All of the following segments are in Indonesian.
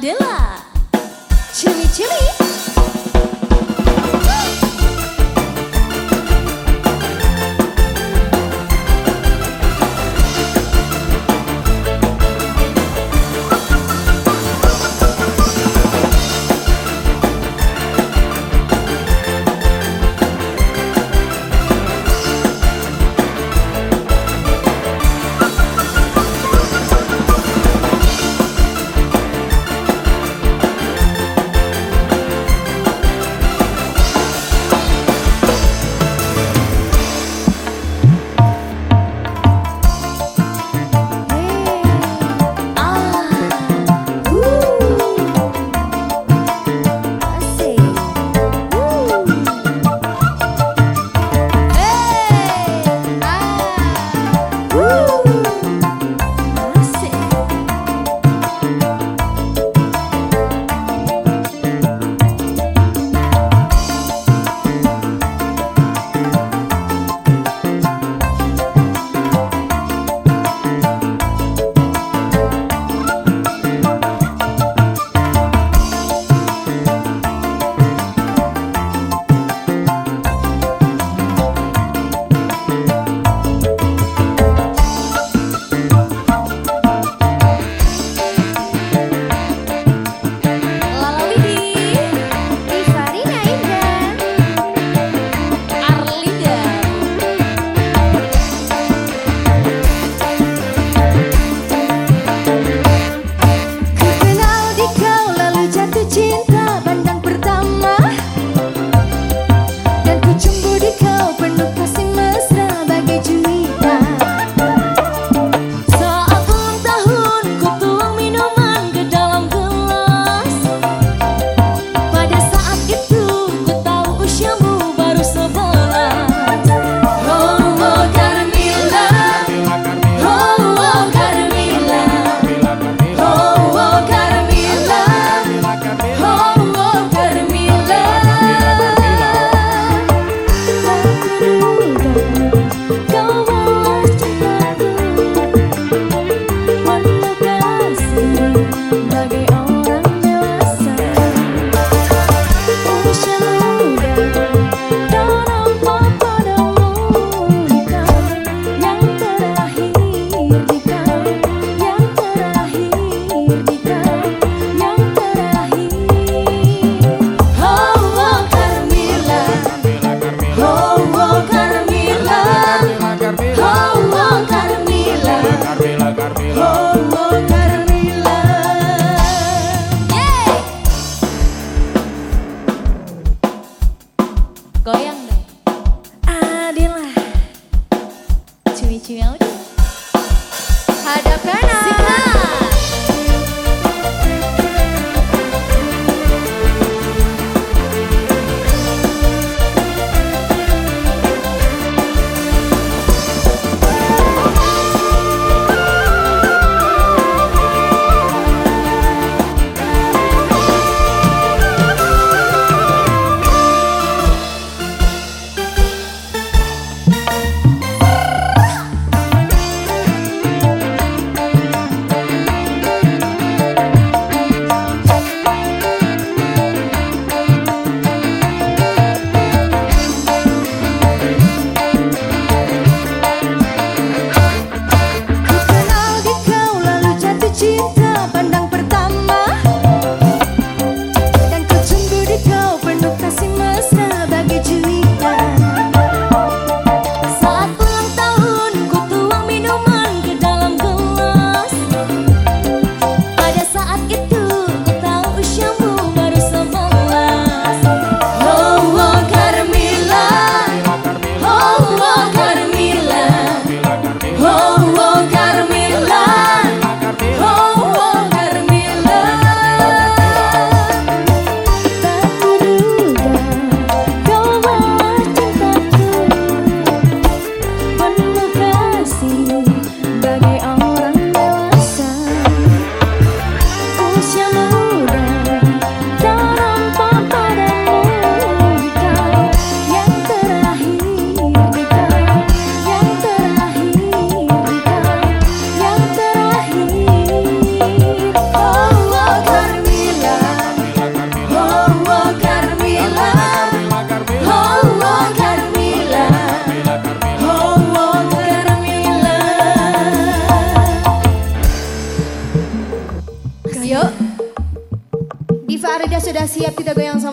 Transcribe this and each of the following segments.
Adela. Cili-cili Cici Melody. Hadapkan.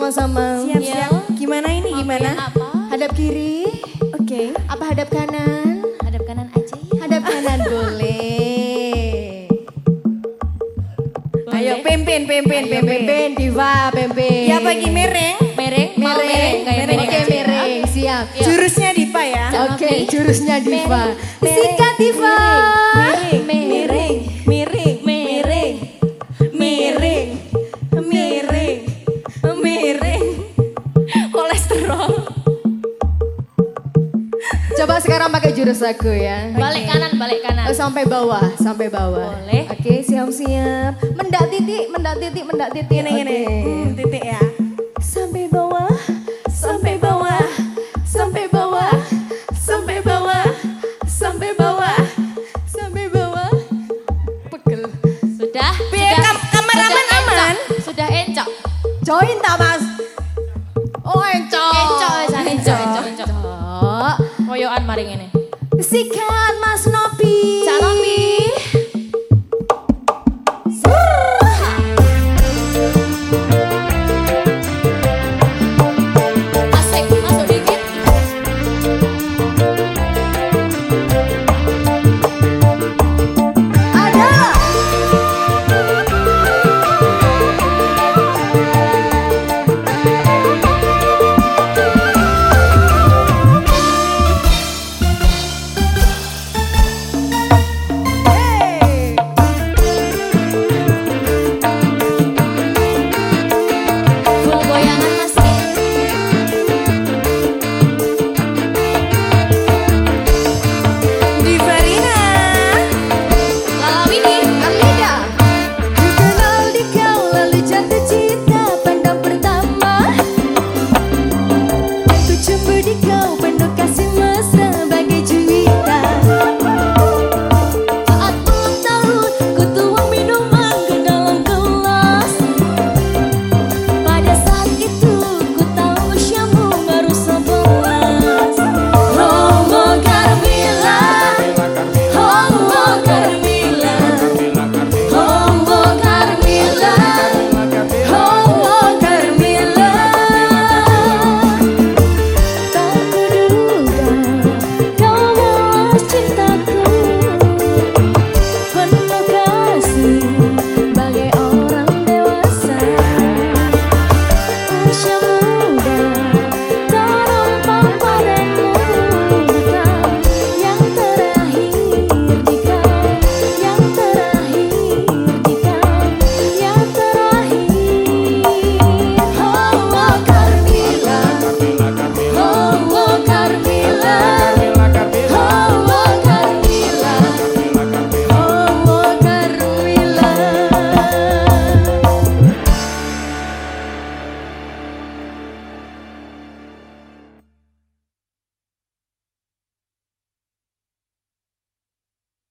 Sama-sama. Siap, siap. Gimana ini, gimana? Apa? Hadap kiri, Oke. apa hadap kanan? Hadap kanan aja ya. Hadap kanan boleh. Ayo, pimpin, pimpin, pimpin. pimpin, diva, pimpin. Ya bagi mereng. Mereng, mau mereng, mereng, mereng. oke aja. mereng, siap. Jurusnya Diva ya. Oke, jurusnya diva. Mereng. Sikat diva. Miring, miring, jurus aku ya. Balik kanan, balik kanan. Oh, sampai bawah, sampai bawah. Boleh. Oke, siap-siap. Mendak titik, mendak titik, mendak titik. Gini, gini. Oke. Hmm, titik ya.